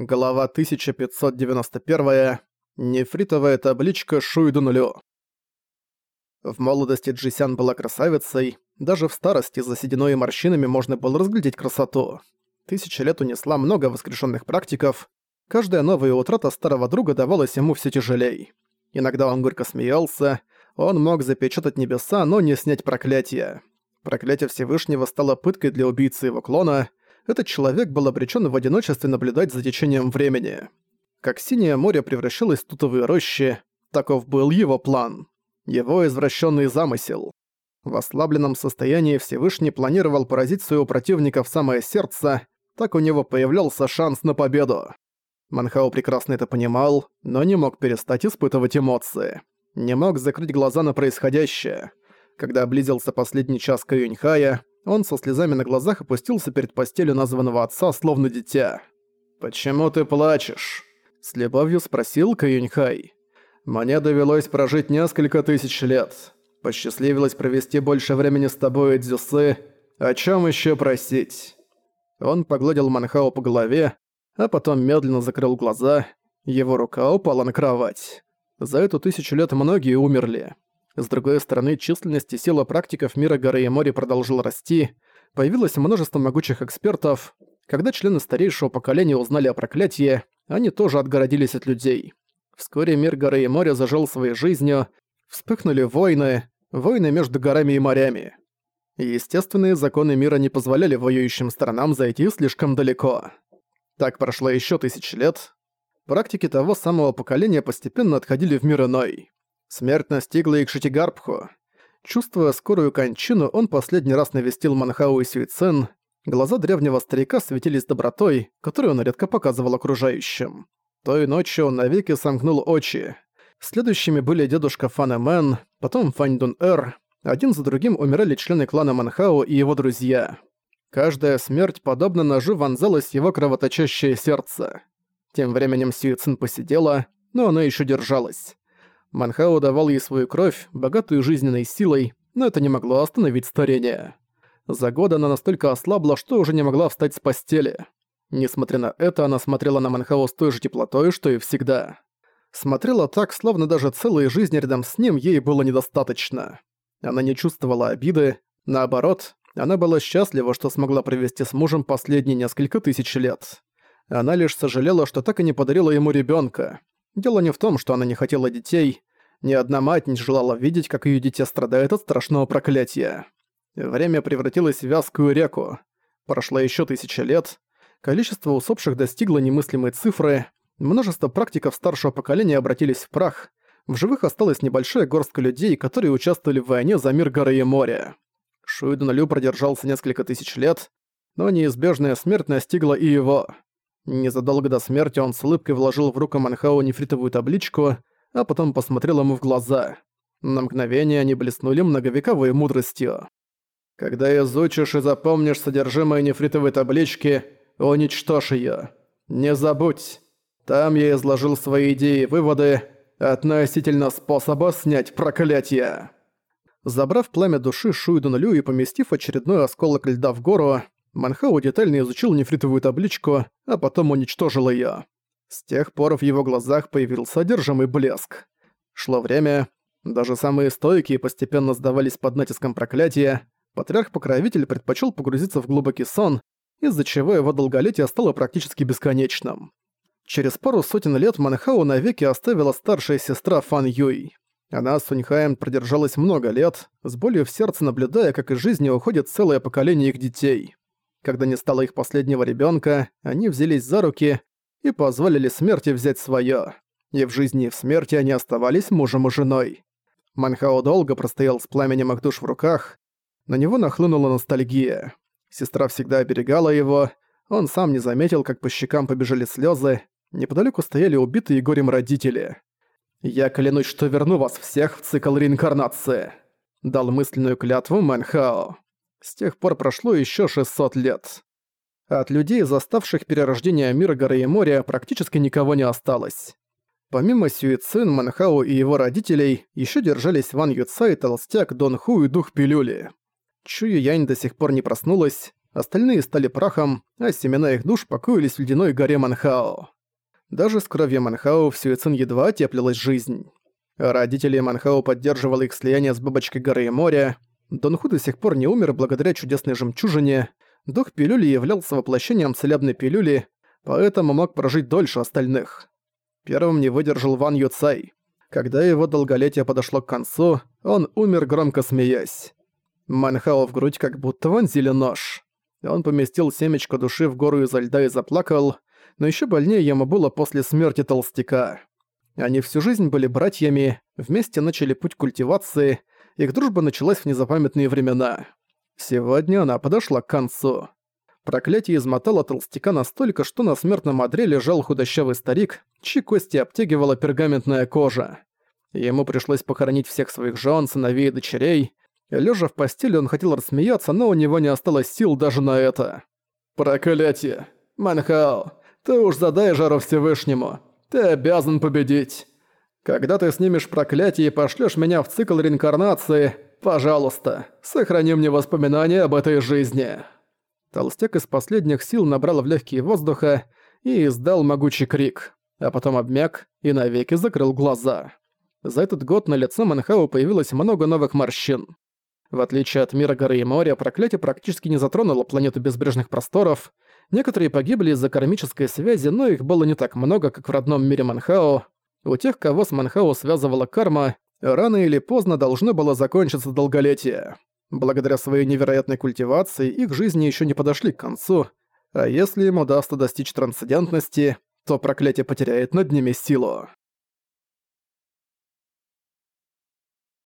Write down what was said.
Глава 1591. Нефритовая табличка Шуйду нулю. В молодости Джисян была красавицей, даже в старости за сединой и морщинами можно было разглядеть красоту. Тысяча лет унесла много воскрешенных практиков, каждая новая утрата старого друга давалась ему все тяжелей. Иногда он горько смеялся, он мог запечатать небеса, но не снять проклятие. Проклятие Всевышнего стало пыткой для убийцы его клона, этот человек был обречен в одиночестве наблюдать за течением времени. Как синее море превращалось в тутовые рощи, таков был его план. Его извращенный замысел. В ослабленном состоянии Всевышний планировал поразить своего противника в самое сердце, так у него появлялся шанс на победу. Манхао прекрасно это понимал, но не мог перестать испытывать эмоции. Не мог закрыть глаза на происходящее. Когда близился последний час Каюньхая, он со слезами на глазах опустился перед постелью названного отца, словно дитя. «Почему ты плачешь?» – с любовью спросил Каюньхай. «Мне довелось прожить несколько тысяч лет. Посчастливилось провести больше времени с тобой, Дзюсы. О чем еще просить?» Он погладил Манхао по голове, а потом медленно закрыл глаза. Его рука упала на кровать. За эту тысячу лет многие умерли. С другой стороны, численность и сила практиков мира горы и моря продолжила расти, появилось множество могучих экспертов. Когда члены старейшего поколения узнали о проклятии, они тоже отгородились от людей. Вскоре мир горы и моря зажил своей жизнью, вспыхнули войны, войны между горами и морями. Естественные законы мира не позволяли воюющим сторонам зайти слишком далеко. Так прошло еще тысячи лет. Практики того самого поколения постепенно отходили в мир иной. Смерть настигла и Кшитигарбху. Чувствуя скорую кончину, он последний раз навестил Мэн Хао и Сюй Цин. Глаза древнего старика светились добротой, которую он редко показывал окружающим. Той ночью он навеки сомкнул очи. Следующими были дедушка Фан Мэн, потом Фань Дун Эр. Один за другим умирали члены клана Мэн Хао и его друзья. Каждая смерть, подобно ножу, вонзалась его кровоточащее сердце. Тем временем Сюйцин посидела, но она еще держалась. Манхао давал ей свою кровь, богатую жизненной силой, но это не могло остановить старение. За год она настолько ослабла, что уже не могла встать с постели. Несмотря на это, она смотрела на Манхао с той же теплотой, что и всегда. Смотрела так, словно даже целой жизни рядом с ним ей было недостаточно. Она не чувствовала обиды, наоборот, она была счастлива, что смогла провести с мужем последние несколько тысяч лет. Она лишь сожалела, что так и не подарила ему ребенка. Дело не в том, что она не хотела детей. Ни одна мать не желала видеть, как ее дитя страдает от страшного проклятия. Время превратилось в вязкую реку. Прошло еще тысяча лет. Количество усопших достигло немыслимой цифры. Множество практиков старшего поколения обратились в прах. В живых осталась небольшая горстка людей, которые участвовали в войне за мир горы и моря. Шуйден Лю продержался несколько тысяч лет, но неизбежная смерть настигла и его. Незадолго до смерти он с улыбкой вложил в руку Манхау нефритовую табличку, а потом посмотрел ему в глаза. На мгновение они блеснули многовековой мудростью. «Когда изучишь и запомнишь содержимое нефритовой таблички, уничтожь её. Не забудь. Там я изложил свои идеи и выводы относительно способа снять проклятие». Забрав пламя души Шуйдуна Лю и поместив очередной осколок льда в гору, Манхау детально изучил нефритовую табличку, а потом уничтожил её. С тех пор в его глазах появился содержимый блеск. Шло время, даже самые стойкие постепенно сдавались под натиском проклятия, патриарх-покровитель предпочел погрузиться в глубокий сон, из-за чего его долголетие стало практически бесконечным. Через пару сотен лет Манхау навеки оставила старшая сестра Фан Юй. Она с Суньхаем продержалась много лет, с болью в сердце наблюдая, как из жизни уходит целое поколение их детей. Когда не стало их последнего ребенка, они взялись за руки и позволили смерти взять свое. И в жизни и в смерти они оставались мужем и женой. Манхао долго простоял с пламенем их в руках, на него нахлынула ностальгия. Сестра всегда оберегала его, он сам не заметил, как по щекам побежали слезы. неподалеку стояли убитые горем родители. «Я клянусь, что верну вас всех в цикл реинкарнации», — дал мысленную клятву Манхао. С тех пор прошло еще 600 лет. От людей, заставших перерождение мира горы и моря, практически никого не осталось. Помимо Сюицин, Манхау и его родителей, еще держались Ван Юцай, Толстяк, Дон Ху и Дух Пилюли. Чую Янь до сих пор не проснулась, остальные стали прахом, а семена их душ покоились в ледяной горе Манхао. Даже с кровью Манхао в Сюэцин едва теплилась жизнь. Родители Манхао поддерживали их слияние с бабочкой горы и моря. Донху до сих пор не умер благодаря чудесной жемчужине. Дух пилюли являлся воплощением целебной пилюли, поэтому мог прожить дольше остальных. Первым не выдержал Ван Юцай. Когда его долголетие подошло к концу, он умер громко смеясь. Манхао в грудь как будто вонзили нож. Он поместил семечко души в гору изо льда и заплакал, но еще больнее ему было после смерти толстяка. Они всю жизнь были братьями, вместе начали путь культивации, их дружба началась в незапамятные времена. Сегодня она подошла к концу. Проклятие измотало толстяка настолько, что на смертном одре лежал худощавый старик, чьи кости обтягивала пергаментная кожа. Ему пришлось похоронить всех своих жен, сыновей и дочерей. Лежа в постели, он хотел рассмеяться, но у него не осталось сил даже на это. «Проклятие! Манхао, ты уж задай жару Всевышнему. Ты обязан победить. Когда ты снимешь проклятие и пошлёшь меня в цикл реинкарнации, пожалуйста, сохрани мне воспоминания об этой жизни». Толстяк из последних сил набрал в легкие воздуха и издал могучий крик, а потом обмяк и навеки закрыл глаза. За этот год на лице Манхау появилось много новых морщин. В отличие от мира горы и моря, проклятие практически не затронуло планету безбрежных просторов. Некоторые погибли из-за кармической связи, но их было не так много, как в родном мире Манхао. У тех, кого с Манхао связывала карма, рано или поздно должно было закончиться долголетие. Благодаря своей невероятной культивации их жизни еще не подошли к концу, а если им удастся достичь трансцендентности, то проклятие потеряет над ними силу.